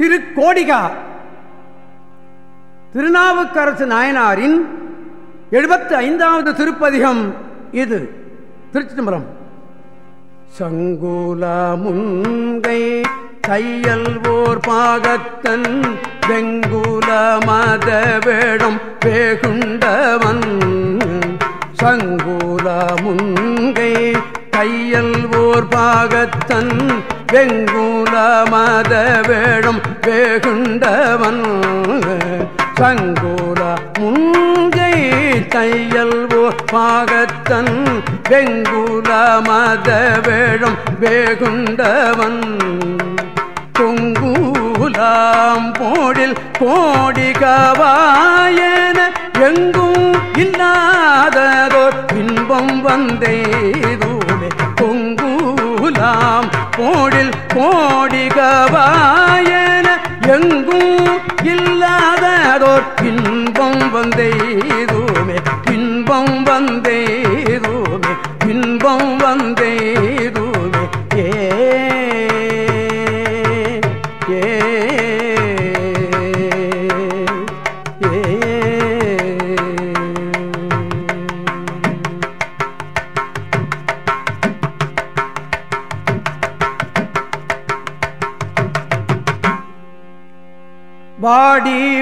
திருக்கோடிகா. திருநாவுக்கரசு நாயனாரின் எழுபத்தி ஐந்தாவது திருப்பதிகம் இது. திருச்சி தம்பரம் சங்கூல முங்கை தையல் ஓர் பாகத்தன் வெங்குல மத வேடம் வேகுண்டவன் சங்கூல முங்கை தையல் ஓர் பாகத்தன் வெங்குல மத வேடம் வேகுண்டவன். சங்குல முங்கை தையல் ஓர் பாகத்தன். வெங்குல மத வேடம் வேகுண்டவன். தொங்குலாம் போடில் கோடி கவாயன எங்கும் இல்லாததோர் இன்பம் வந்தேதோமே தாம் போடில் போடிகவாயன எங்கும் இல்லாததோர் இன்பம் வந்தேதோமே இன்பம் வந்தேதோமே இன்பம் வந்த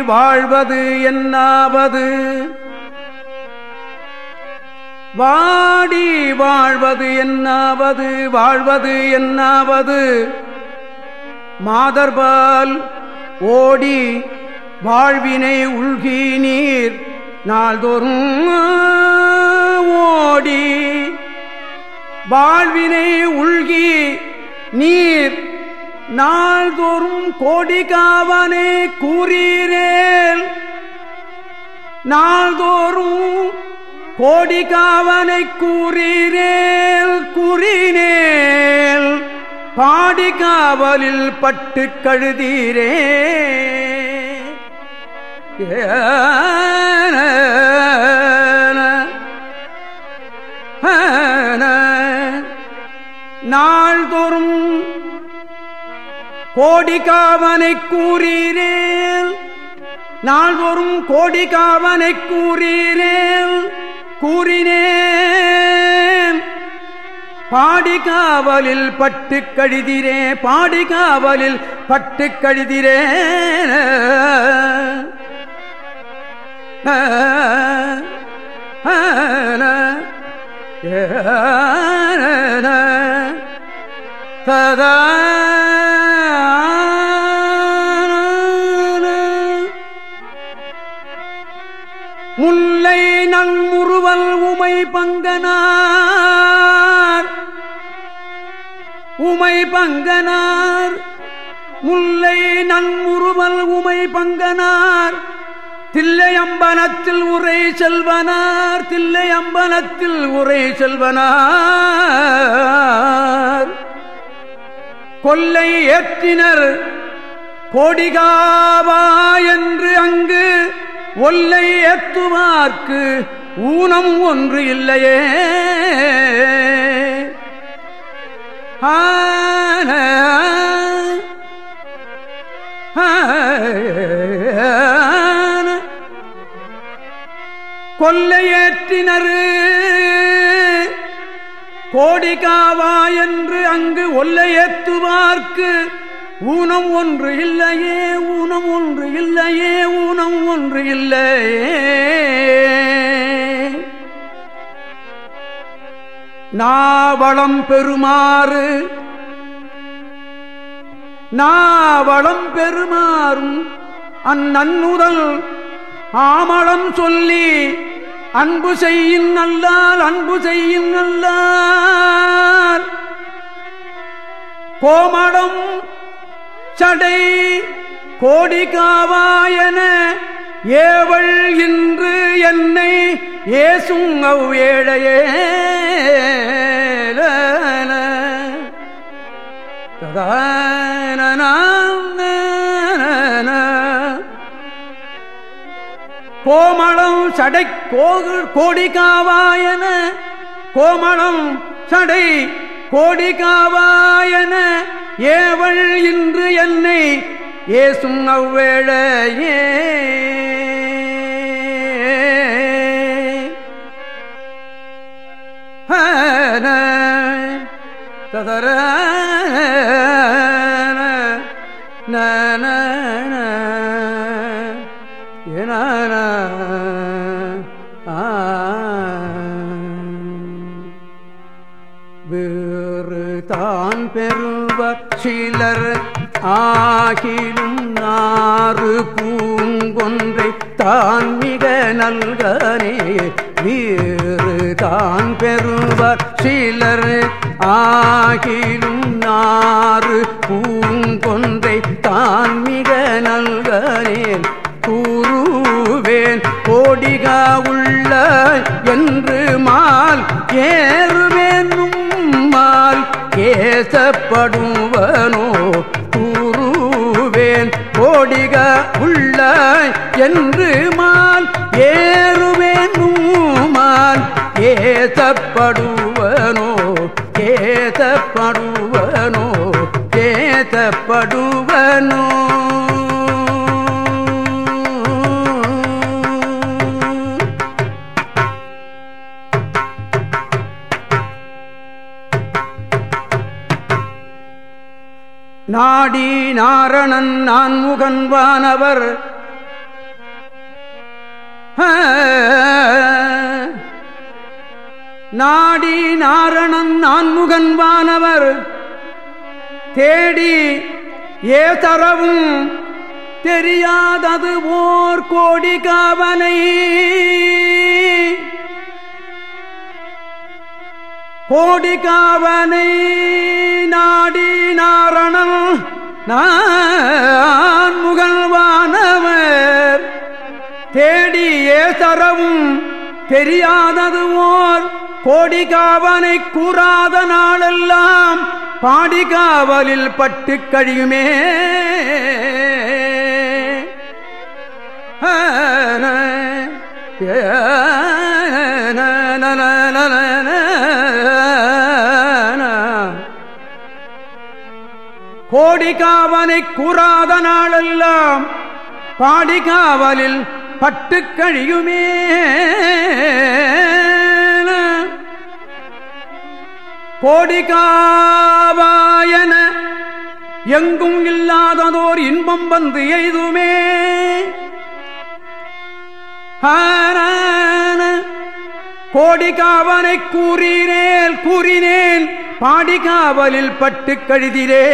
வாழ்வது என்னாவது? வாடி வாழ்வது என்னாவது? வாழ்வது என்னாவது? மாதர்பால் ஓடி வாழ்வினை உள்கி நீர் நாள்தோறும் ஓடி வாழ்வினை உள்கி நீர் நாள்தோறும் கோடிகாவனை கூறீரேல். நாள்தோறும் கோடிகாவனை கூறீரேல் கூறினேல். பாடிகாவலில் பட்டு கழுதீரே. நாள்தோறும் கோடிகாவனை கூறீரேல் நால்வரும் கோடிகாவனை கூறீரேல் கூறினேன் பாடிகாவலில் பட்டு கழுதிரே பாடிகாவலில் பட்டு கழுதிரே சதா பங்கனார். உமை பங்கனார். முல்லை நன்முறுவல் உமை பங்கனார். தில்லை அம்பலத்தில் உரை செல்வனார். தில்லை அம்பலத்தில் உரை செல்வனார். கொல்லை ஏற்றினர் கோடிகாவா என்று அங்கு ஒல்லை ஏத்துவார்க்கு ஊனம் ஒன்று இல்லையே ஆன கொல்லையேற்றினர் கோடிகாவா என்று அங்கு ஒல்லையேத்துவார்க்கு ஊனம் ஒன்று இல்லையே ஊனம் ஒன்று இல்லையே ஊனம் ஒன்று இல்லையே நாவளம் பெருமாறு நாவளம் பெருமாறும் அந்நன்னுதல் ஆமளம் சொல்லி அன்பு செய்யின் நல்லால் அன்பு செய்யின் நல்லால். கோமடம் சடை கோடிகாவாயன ஏவள் இன்று என்னை ஏசும் அவ் ஏழையே. கோமளம் சடை கோடிகாவாயன. கோமளம் சடை கோடிகாவாயன. ஏவள் இன்று என்னை ஏசும் அவ்வேழையே ததர வேறு தான் பெறுவர் சிலர் ஆகிலும் நாறு பூங்கொன்றை தான் மிக நல்கனே வீறு தான் பெறுவர் சிலர். ஆகிலும் நாறு பூங்கொன்றை தான் மிக நல்கனேன். கூறுவேன் கோடிகா உள்ள என்று மால் ஏறுவேனும் மால் கேசப்படுவனோ? கூறுவேன் கோடிக உள்ள என்று மால் ஏறு கேசப்படுவனோ? கேசப்படுவனோ? கேசப்படுவனோ? நாடி நாரணன் நான் முகன்வானவர் நாடி நாரணன் நான்முகன் வானவர். தேடி ஏதரவும் தெரியாதது ஓர் கோடி காவனை கோடி காவனை நாடி நாரணம் நான்முகல்வானவர் தேடி தேடியே தெரியாதது ஓர் கோடிகாவனை கூறாத நாளெல்லாம் பாடிகாவலில் பட்டு கழியுமே. கோடிகாவனை கூறாத நாளெல்லாம் பாடிகாவலில் பட்டு கழியுமே. கோடிகாவாயன எங்கும் இல்லாததோர் இன்பம் வந்து எய்துமே. கோடிகாவனை கூறினேன் கூறினேன் பாடிகாவலில் பட்டு கழுதிரே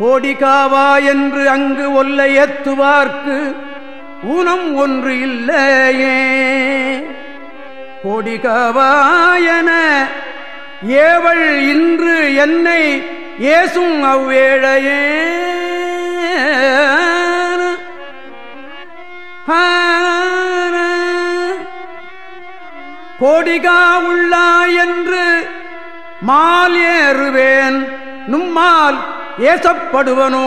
கோடிகாவா என்று அங்கு ஒல்ல எத்துவார்க்கு ஊனம் ஒன்று இல்லையே. கோடிகாவாயன. ஏவள் இன்று என்னை ஏசும் அவ்வேழையே கோடிகா உள்ளா என்று மால் ஏறுவேன். நும்மால் ஏசப்படுவனோ.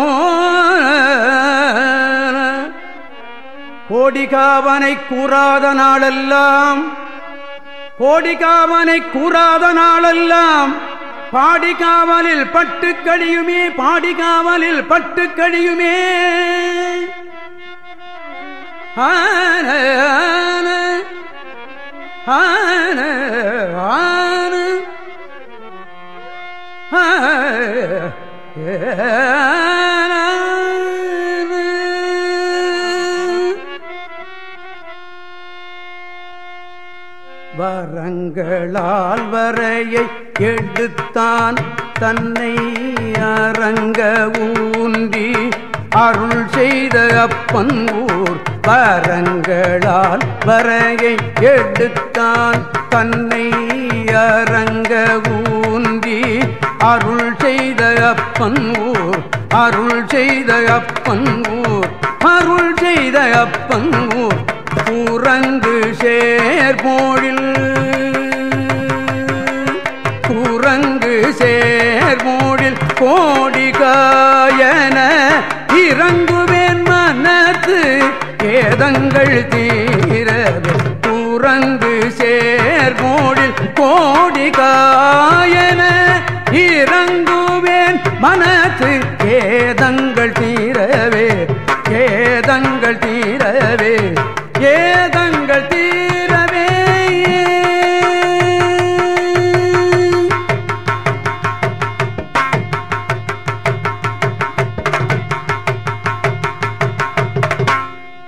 கோடிகாவனை கூறாத நாளெல்லாம் கோடிகாவனை கூறாத நாளெல்லாம் பாடிகாவலில் பட்டு கழியுமே பாடிகாவலில் பட்டு கழியுமே ஆன. ஆன ஆன வரங்களால் வரையை எடுத்தான் தன்னை அரங்க ஊன்றி அருள் செய்த அப்பன் ஊர் வரங்களால் வரையை எடுத்தான் தன்னை அரங்க ஊன்றி அருள் செய்த அப்பன் ஊர் அருள் செய்த அப்பன் ஊர் அருள் செய்த அப்பன் ஊர். குரங்கு சேர்போழில் கூரங்கு சேர்போழில் கோடிகாயன இறங்குவேன் மனத்து ஏதங்கள் தீரவே குரங்கு சேர்